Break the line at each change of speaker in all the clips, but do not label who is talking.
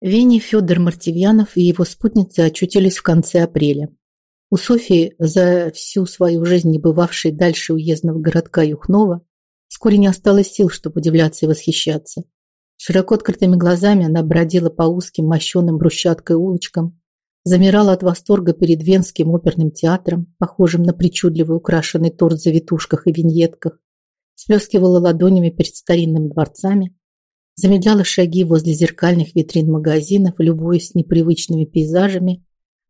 Вене Федор Мартивьянов и его спутницы очутились в конце апреля. У Софии, за всю свою жизнь не бывавшей дальше уездного городка Юхнова, вскоре не осталось сил, чтобы удивляться и восхищаться. Широко открытыми глазами она бродила по узким мощенным брусчаткой улочкам, замирала от восторга перед Венским оперным театром, похожим на причудливо украшенный торт в завитушках и виньетках, сплескивала ладонями перед старинными дворцами, замедляла шаги возле зеркальных витрин магазинов, любуясь непривычными пейзажами,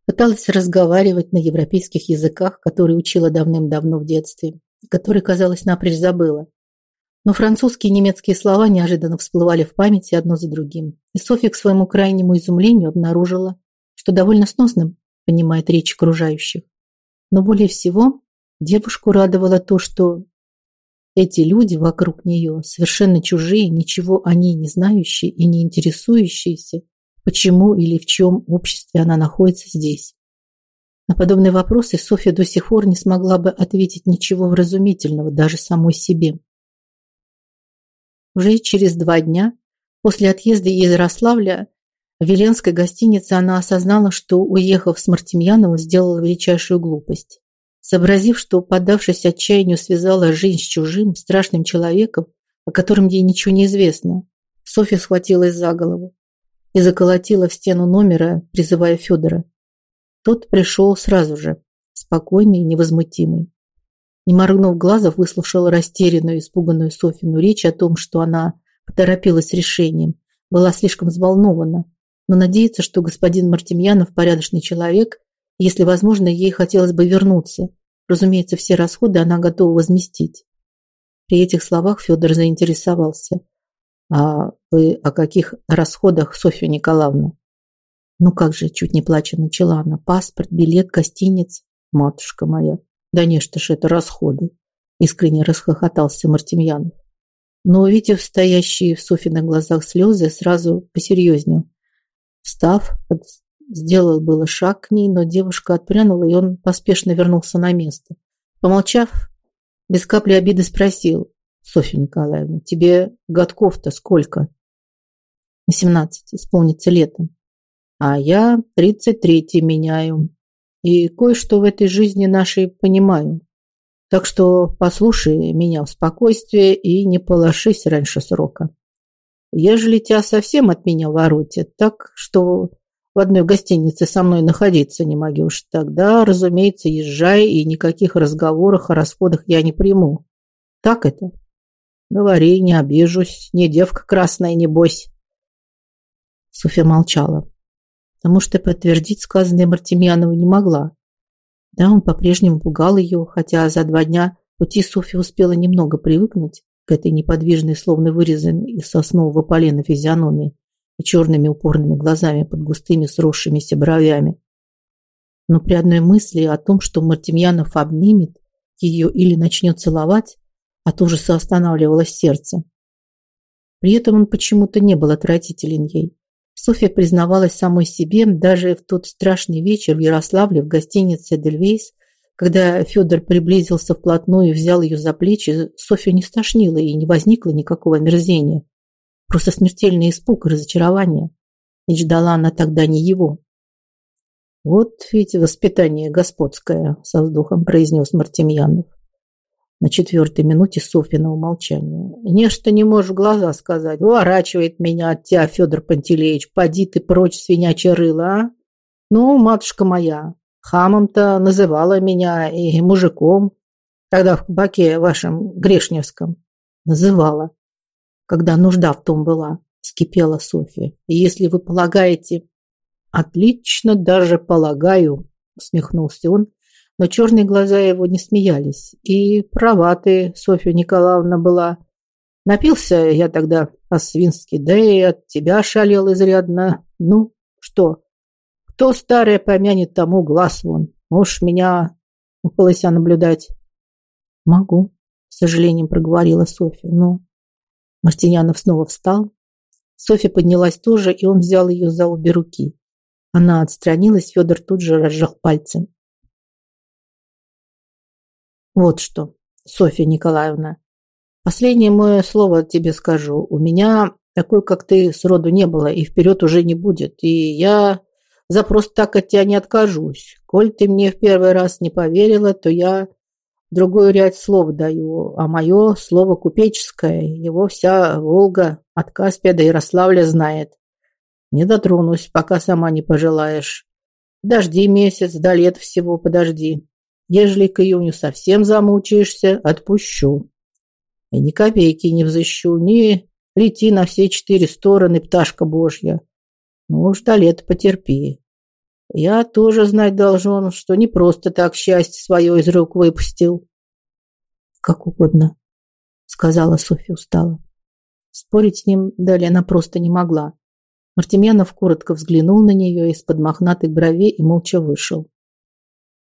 пыталась разговаривать на европейских языках, которые учила давным-давно в детстве, которые, казалось, напрочь забыла. Но французские и немецкие слова неожиданно всплывали в памяти одно за другим. И Софья к своему крайнему изумлению обнаружила, что довольно сносным понимает речь окружающих. Но более всего девушку радовало то, что эти люди вокруг нее, совершенно чужие, ничего о ней не знающие и не интересующиеся, почему или в чем обществе она находится здесь. На подобные вопросы Софья до сих пор не смогла бы ответить ничего вразумительного даже самой себе. Уже через два дня после отъезда из Ярославля в Веленской гостинице она осознала, что, уехав с Мартемьянова, сделала величайшую глупость. Сообразив, что, поддавшись отчаянию, связала жизнь с чужим, страшным человеком, о котором ей ничего не известно, Софья схватилась за голову и заколотила в стену номера, призывая Федора. Тот пришел сразу же, спокойный и невозмутимый. Не моргнув глазов, выслушала растерянную, испуганную Софину речь о том, что она поторопилась с решением, была слишком взволнована, но надеется, что господин Мартемьянов порядочный человек, если возможно, ей хотелось бы вернуться, Разумеется, все расходы она готова возместить. При этих словах Федор заинтересовался. «А вы о каких расходах, Софья Николаевна?» «Ну как же», чуть не плача начала она. «Паспорт, билет, гостиниц». «Матушка моя, да не что ж это расходы!» Искренне расхохотался Мартемьянов. Но, увидев стоящие в Софьиных глазах слезы, сразу посерьезнел. Встав, Сделал было шаг к ней, но девушка отпрянула, и он поспешно вернулся на место. Помолчав, без капли обиды спросил. «Софья Николаевна, тебе годков-то сколько?» «Восемнадцать, исполнится летом. А я тридцать третий меняю. И кое-что в этой жизни нашей понимаю. Так что послушай меня в спокойствии и не полошись раньше срока. Ежели тебя совсем от меня воротит, так что в одной гостинице со мной находиться не могешь, тогда, разумеется, езжай, и никаких разговоров о расходах я не приму. Так это? Говори, не обижусь, не девка красная, небось. Софья молчала, потому что подтвердить сказанное Мартемьянову не могла. Да, он по-прежнему пугал ее, хотя за два дня пути Софья успела немного привыкнуть к этой неподвижной, словно вырезанной из соснового полена физиономии и черными упорными глазами под густыми сросшимися бровями. Но при одной мысли о том, что Мартемьянов обнимет ее или начнет целовать, от ужаса останавливалось сердце. При этом он почему-то не был отвратителен ей. Софья признавалась самой себе даже в тот страшный вечер в Ярославле в гостинице «Эдельвейс», когда Федор приблизился вплотную и взял ее за плечи, Софья не стошнила и не возникло никакого мерзения. Просто смертельный испуг и разочарование. И ждала она тогда не его. «Вот ведь воспитание господское», – со вздохом произнес Мартемьянов. На четвертой минуте Софьиного молчания. «Нечто не можешь в глаза сказать. Уворачивает меня от тебя, Федор Пантелеич. Поди ты прочь, свинячья рыла, а? Ну, матушка моя, хамом-то называла меня и мужиком. Тогда в баке вашем Грешневском. Называла когда нужда в том была, вскипела Софья. Если вы полагаете... Отлично даже полагаю, усмехнулся он, но черные глаза его не смеялись. И права ты, Софья Николаевна, была. Напился я тогда по-свински, да и от тебя шалел изрядно. Ну, что? Кто старое помянет, тому глаз вон. Можешь меня около наблюдать? Могу, с сожалением проговорила Софья, но Мартинянов снова встал. Софья поднялась тоже, и он взял ее за обе руки. Она отстранилась, Федор тут же разжал пальцы. Вот что, Софья Николаевна, последнее мое слово тебе скажу. У меня Такой, как ты, сроду не было и вперед уже не будет. И я за просто так от тебя не откажусь. Коль ты мне в первый раз не поверила, то я другую ряд слов даю, а мое слово купеческое, его вся Волга от Каспия до Ярославля знает. Не дотронусь, пока сама не пожелаешь. Дожди месяц, до лет всего подожди. Ежели к июню совсем замучаешься, отпущу. И ни копейки не взыщу, ни лети на все четыре стороны, пташка божья. Ну уж до лета потерпи. Я тоже знать должен, что не просто так счастье свое из рук выпустил. Как угодно, сказала Софья устало. Спорить с ним далее она просто не могла. Мартемьянов коротко взглянул на нее из-под мохнатых бровей и молча вышел.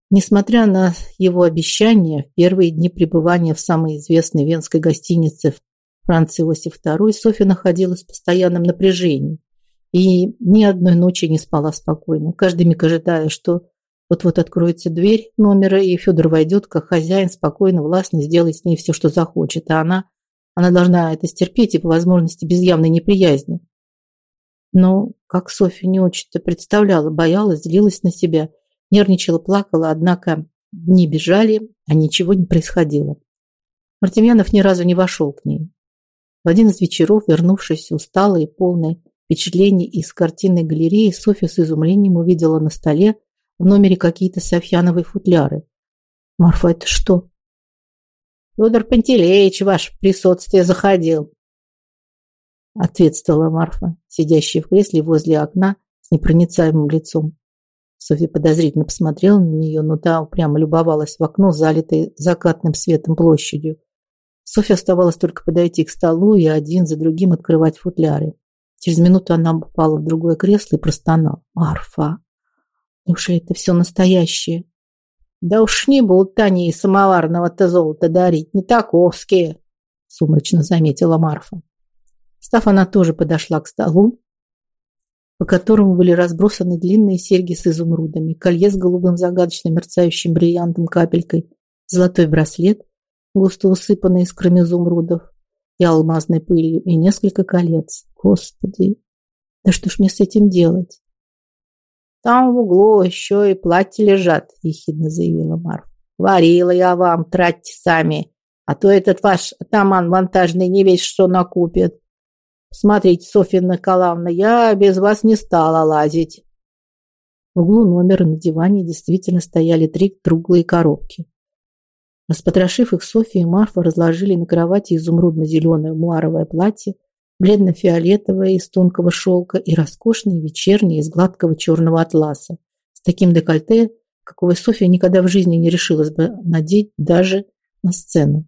Несмотря на его обещание, в первые дни пребывания в самой известной венской гостинице Франц Иосиф II Софья находилась в постоянном напряжении и ни одной ночи не спала спокойно, каждый миг ожидая, что вот-вот откроется дверь номера, и Федор войдет, как хозяин, спокойно, властно сделает с ней все, что захочет, а она, она должна это стерпеть и, по возможности, без явной неприязни. Но, как Софья не очень-то представляла, боялась, злилась на себя, нервничала, плакала, однако дни бежали, а ничего не происходило. Мартемьянов ни разу не вошел к ней. В один из вечеров, вернувшись усталой и полной впечатлений из картинной галереи, Софья с изумлением увидела на столе в номере какие-то софьяновые футляры. «Марфа, это что?» «Федор Пантелеич, ваше присутствие, заходил», ответствовала Марфа, сидящая в кресле возле окна с непроницаемым лицом. Софья подозрительно посмотрела на нее, но та прямо любовалась в окно, залитой закатным светом площадью. Софья оставалось только подойти к столу и один за другим открывать футляры. Через минуту она попала в другое кресло и простонала. «Марфа, неужели это все настоящее?» «Да уж не будут они и самоварного-то золота дарить, не таковские», сумрачно заметила Марфа. Став, она тоже подошла к столу, по которому были разбросаны длинные серьги с изумрудами, колье с голубым загадочным мерцающим бриллиантом капелькой, золотой браслет, густо усыпанный искрами изумрудов и алмазной пылью, и несколько колец. Господи, да что ж мне с этим делать? Там в углу еще и платья лежат, ехидно заявила Марфа. Варила я вам, тратьте сами, а то этот ваш атаман вантажный не весь что накупит. Смотрите, Софья Николаевна, я без вас не стала лазить. В углу номера на диване действительно стояли три круглые коробки. Распотрошив их, Софья и Марфа разложили на кровати изумрудно-зеленое муаровое платье, бледно-фиолетовое из тонкого шелка и роскошное вечернее из гладкого черного атласа. С таким декольте, какого Софья никогда в жизни не решилась бы надеть даже на сцену.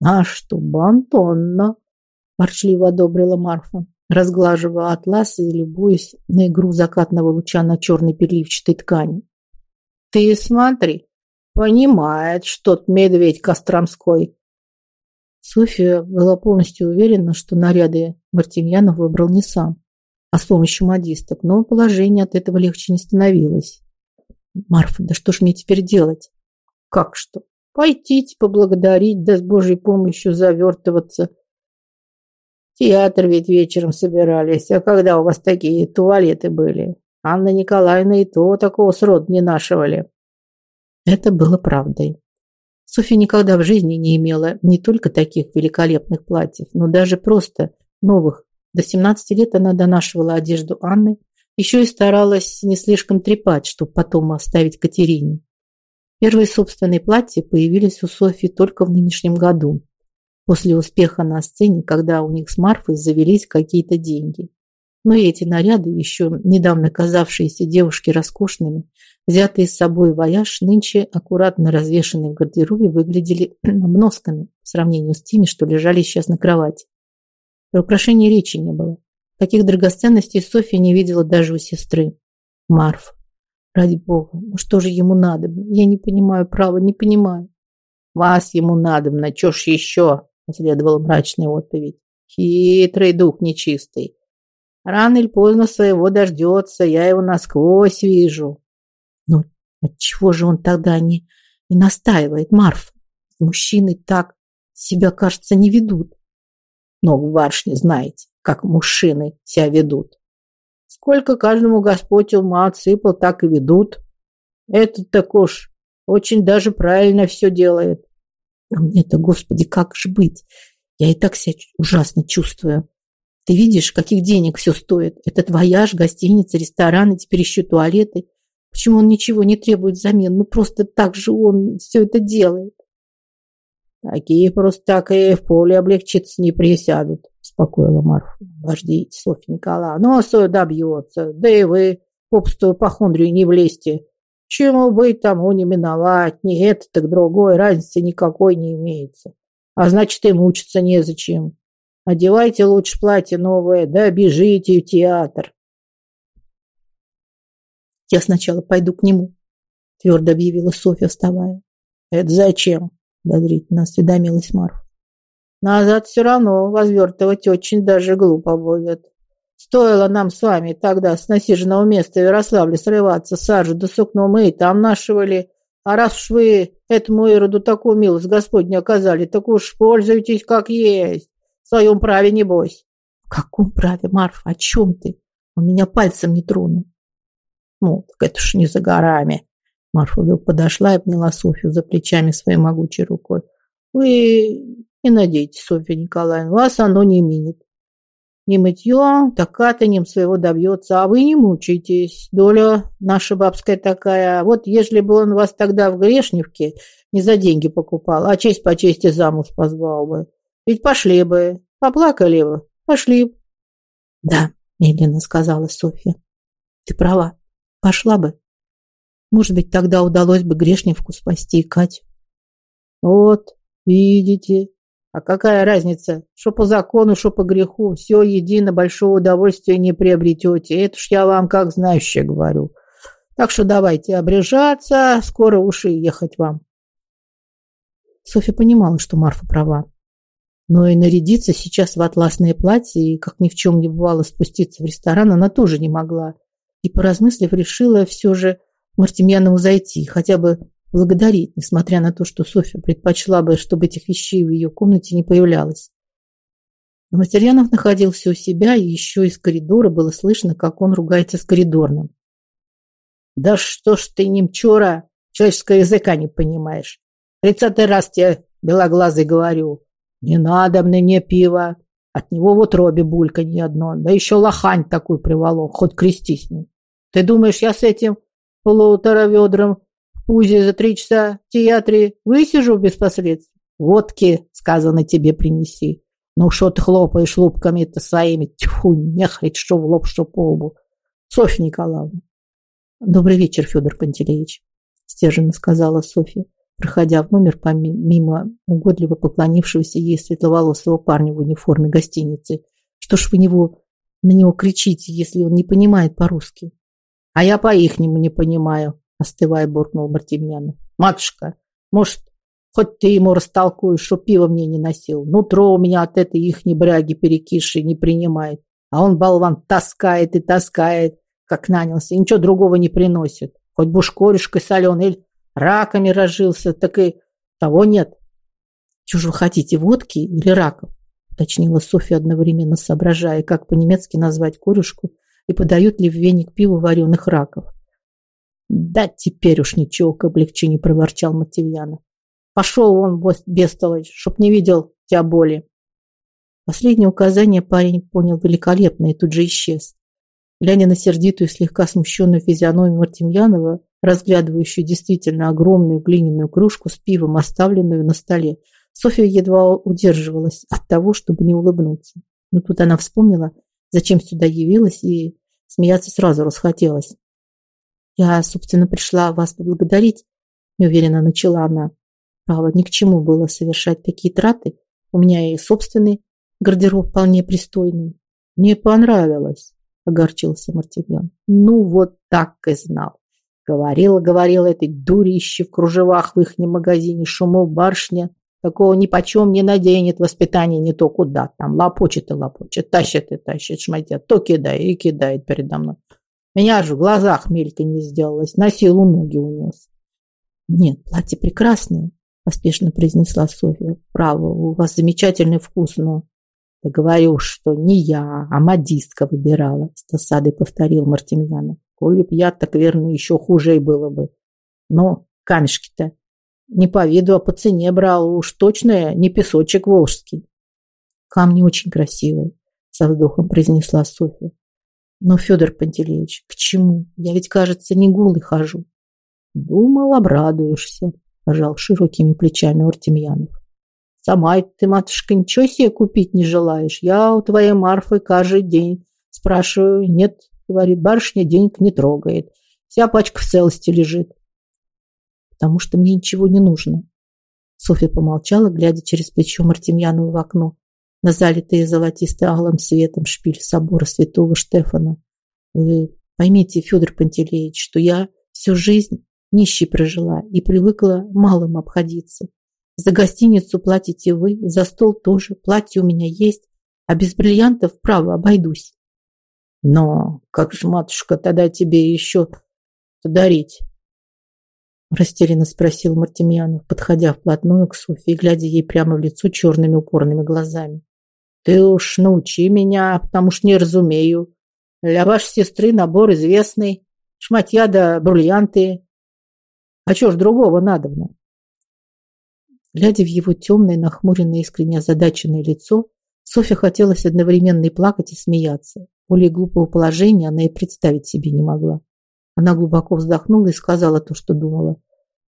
«А что, Бантонно!» – ворчливо одобрила Марфа, разглаживая атлас и любуясь на игру закатного луча на черной переливчатой ткани. «Ты смотри, Понимает что-то медведь Костромской. Софья была полностью уверена, что наряды Мартемьянов выбрал не сам, а с помощью модисток, но положение от этого легче не становилось. Марфа, да что ж мне теперь делать? Как что? Пойти поблагодарить, да с Божьей помощью завертываться. театр ведь вечером собирались, а когда у вас такие туалеты были? Анна Николаевна и то такого срода не нашивали. Это было правдой. Софья никогда в жизни не имела не только таких великолепных платьев, но даже просто новых. До 17 лет она донашивала одежду Анны, еще и старалась не слишком трепать, чтобы потом оставить Катерине. Первые собственные платья появились у Софьи только в нынешнем году, после успеха на сцене, когда у них с Марфой завелись какие-то деньги. Но и эти наряды, еще недавно казавшиеся девушке роскошными, взятые с собой вояж, нынче аккуратно развешанные в гардеробе, выглядели обносками в сравнении с теми, что лежали сейчас на кровати. Про украшения речи не было. Таких драгоценностей Софья не видела даже у сестры. Марф. Ради бога, ну что же ему надо? Я не понимаю, право, не понимаю. Вас ему надо, на чё ж еще? Следовала мрачная отповедь. Хитрый дух нечистый. Рано или поздно своего дождется, я его насквозь вижу. Отчего же он тогда не, не настаивает, Марф? Мужчины так себя, кажется, не ведут. Но в барышне знаете,
как мужчины себя ведут. Сколько каждому Господь ума отсыпал, так и ведут. Этот так уж очень даже правильно все делает.
А мне-то, Господи, как же быть? Я и так себя ужасно чувствую. Ты видишь, каких денег все стоит? Этот вояж, гостиница, рестораны, теперь еще туалеты. Почему он ничего не требует взамен? Ну, просто так же он все это делает.
Такие просто так и в поле облегчиться не присядут, успокоила Марфа. Вождите, Софья Николаевна, ну, а свое добьется. Да и вы, попустую похондрию, не влезьте. Чему быть тому не миновать, не это, так другое, разницы никакой не имеется. А значит, и мучиться незачем. Одевайте лучше платье новое, да бежите в театр.
Я сначала пойду к нему, твердо объявила Софья, вставая.
Это зачем? Подозрительно осведомилась Марфа. Назад все равно возвертывать очень даже глупо будет. Стоило нам с вами тогда с насиженного места в Ярославле срываться, сажу до сукно мы и там нашивали. А раз уж вы этому Ироду такую милость Господню оказали, так уж пользуйтесь как есть. В своем праве небось.
В каком праве, Марфа? О чем ты? Он меня пальцем не тронул.
Ну, так это ж не за горами. Марфа вдруг подошла и обняла Софью за плечами своей могучей рукой. Вы не надейтесь, Софья Николаевна, вас оно не минит. Не мытье, так катанием своего добьется, а вы не мучайтесь. Доля наша бабская такая. Вот ежели бы он вас тогда в Грешневке не за деньги покупал, а честь по чести замуж позвал бы. Ведь пошли бы, поплакали бы, пошли.
Да, медленно сказала Софья. Ты права, пошла бы. Может быть, тогда удалось бы Грешневку спасти и Катю.
Вот, видите, а какая разница, что по закону, что по греху, все едино, большого удовольствия не приобретете. Это ж я вам как знающая говорю. Так что давайте обрежаться, скоро уши ехать вам.
Софья понимала, что Марфа права. Но и нарядиться сейчас в атласное платье и, как ни в чем не бывало, спуститься в ресторан она тоже не могла. И, поразмыслив, решила все же Мартемьянову зайти, хотя бы благодарить, несмотря на то, что Софья предпочла бы, чтобы этих вещей в ее комнате не появлялось. Но Матерьянов находился у себя, и еще из коридора было слышно, как он ругается с коридорным.
«Да что ж ты, немчура, человеческого языка не понимаешь? Тридцатый раз тебе, белоглазый, говорю, не надо мне не пива, от него вот робе булька ни одно, да еще лохань такой приволок, хоть крести с ним. Ты думаешь, я с этим полутораведром Узи за три часа в театре высижу без последствий. Водки, сказано, тебе принеси. Ну, что ты хлопаешь лупками-то своими? Тьфу, нехрить, что в лоб, что по лбу. Софья Николаевна.
Добрый вечер, Федор Пантелеич, стерженно сказала Софья, проходя в номер помимо угодливо поклонившегося ей светловолосого парня в униформе гостиницы. Что ж вы него, на него кричите, если он не понимает по-русски?
А я по-ихнему не понимаю, остывая, буркнул Мартемьянов. Матушка, может, хоть ты ему растолкуешь, что пиво мне не носил. Нутро у меня от этой ихней бряги перекисшей не принимает. А он, болван, таскает и таскает, как нанялся, и ничего другого не приносит. Хоть бушкорюшкой соленый или раками разжился, так и того нет.
Чего же вы хотите, водки или раков? Уточнила Софья одновременно соображая, как по-немецки назвать корюшку и подают ли в веник пиво вареных раков.
Да теперь уж ничего к облегчению проворчал Матильянов. Пошел он, бестолочь, чтоб не видел тебя боли.
Последнее указание парень понял великолепно и тут же исчез. Глядя на сердитую, слегка смущенную физиономию Мартемьянова, разглядывающую действительно огромную глиняную кружку с пивом, оставленную на столе, Софья едва удерживалась от того, чтобы не улыбнуться. Но тут она вспомнила, зачем сюда явилась, и смеяться сразу расхотелось. Я, собственно, пришла вас поблагодарить, неуверенно начала она. Право, ни к чему было совершать такие траты. У меня и собственный гардероб вполне пристойный.
Мне понравилось, огорчился Мартемьян. Ну, вот так и знал. Говорила, говорила этой дурище в кружевах в ихнем магазине, шумов барышня. Такого ни почем не наденет, воспитание не то куда. Там лопочет и лопочет, тащит и тащит, шматят, то кидает и кидает передо мной. Меня же в глазах мелька не сделалось, на силу ноги унес.
Нет, платье прекрасное, поспешно произнесла Софья. Право, у вас замечательный вкус, но
Да говорю, что не я, а модистка выбирала, с досадой повторил Мартемьянов. Коли б я, так верно, еще хуже было бы. Но камешки-то не по виду, а по цене брал. Уж точно не песочек волжский.
Камни очень красивые, со вздохом произнесла Софья. Но, Федор Пантелеевич, к чему? Я ведь, кажется, не голый хожу.
Думал, обрадуешься, пожал широкими плечами Артемьянов. Сама ты, матушка, ничего себе купить не желаешь. Я у твоей Марфы каждый день спрашиваю. Нет, говорит, барышня денег не трогает. Вся пачка в целости лежит.
Потому что мне ничего не нужно. Софья помолчала, глядя через плечо Мартемьянова в окно на залитые золотисто-алым светом шпиль собора святого Штефана. Вы поймите, Федор Пантелеич, что я всю жизнь нищей прожила и привыкла малым обходиться. За гостиницу платите вы, за стол тоже, платье у меня есть, а без бриллиантов, право, обойдусь.
Но как же, матушка, тогда тебе еще подарить?
Растерянно спросил Мартемьянов, подходя вплотную к Софье и глядя ей прямо в лицо черными упорными глазами.
Ты уж научи меня, потому что не разумею. Для вашей сестры набор известный. Шматья да бриллианты. А чё ж другого надобно?
Глядя в его темное, нахмуренное, искренне озадаченное лицо, Софья хотелось одновременно и плакать, и смеяться. Более глупого положения она и представить себе не могла. Она глубоко вздохнула и сказала то, что думала.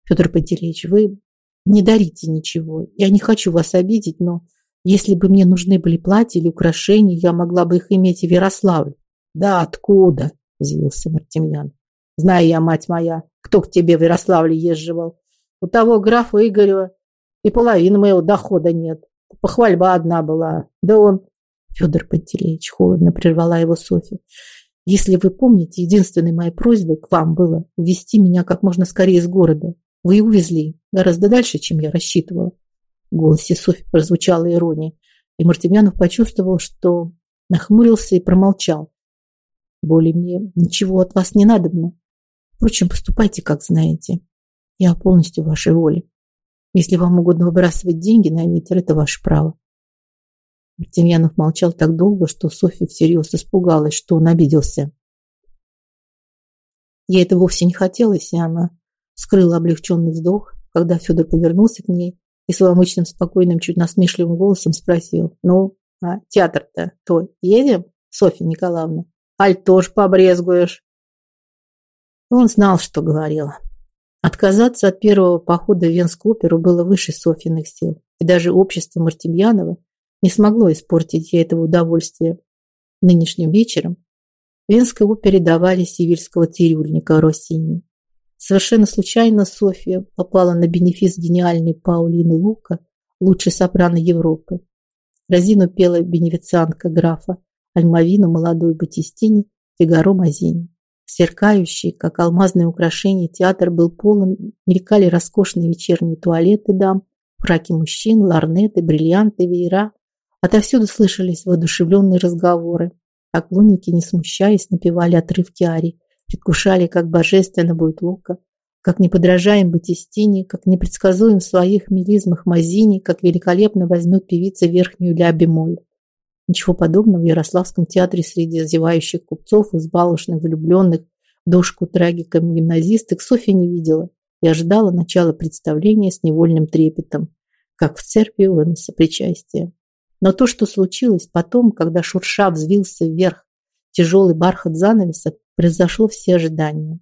Федор Пантелеич, вы не дарите ничего. Я не хочу вас обидеть, но если бы мне нужны были платья или украшения, я могла бы их иметь и в Ярославле.
Да откуда? Взвился Мартемьян. Знаю я, мать моя, кто к тебе в Ярославле езживал. У того графа Игорева и половины моего дохода нет. Похвальба одна была. Да он...
Федор Пантелеич холодно прервала его Софья. Если вы помните, единственной моей просьбой к вам было увезти меня как можно скорее из города. Вы и увезли. Гораздо дальше, чем я рассчитывала. В голосе Софьи прозвучала ирония, и Мартемьянов почувствовал, что нахмурился и промолчал. Более мне ничего от вас не надобно. Впрочем, поступайте, как знаете. Я полностью в вашей воле. Если вам угодно выбрасывать деньги на ветер, это ваше право. Мартемьянов молчал так долго, что Софья всерьез испугалась, что он обиделся. Ей это вовсе не хотелось, и она скрыла облегченный вздох, когда Федор повернулся к ней и своим обычным спокойным, чуть насмешливым голосом спросил. «Ну, а театр-то то едем, Софья Николаевна? Аль тоже побрезгуешь?» Он знал, что говорила. Отказаться от первого похода в Венскую оперу было выше Софьиных сил, и даже общество Мартемьянова не смогло испортить ей этого удовольствия. Нынешним вечером в Венской опере давали сивильского цирюльника Россини. Совершенно случайно Софья попала на бенефис гениальной Паулины Лука, лучшей сопрано Европы. Розину пела бенефициантка графа, Альмавину молодой Батистини, Фигаро Мазини. Сверкающий, как алмазное украшение, театр был полон, мелькали роскошные вечерние туалеты дам, фраки мужчин, ларнеты, бриллианты, веера. Отовсюду слышались воодушевленные разговоры. Поклонники, не смущаясь, напевали отрывки арий, предвкушали, как божественно будет Лука, как неподражаем Батистини, как непредсказуем в своих мелизмах Мазини, как великолепно возьмет певица верхнюю ля бемоль. Ничего подобного в Ярославском театре среди зевающих купцов, избалушных, влюбленных, дошку трагиком гимназисток Софья не видела и ожидала начала представления с невольным трепетом, как в церкви выноса причастия. Но то, что случилось потом, когда шурша взвился вверх тяжелый бархат занавеса, превзошло все ожидания.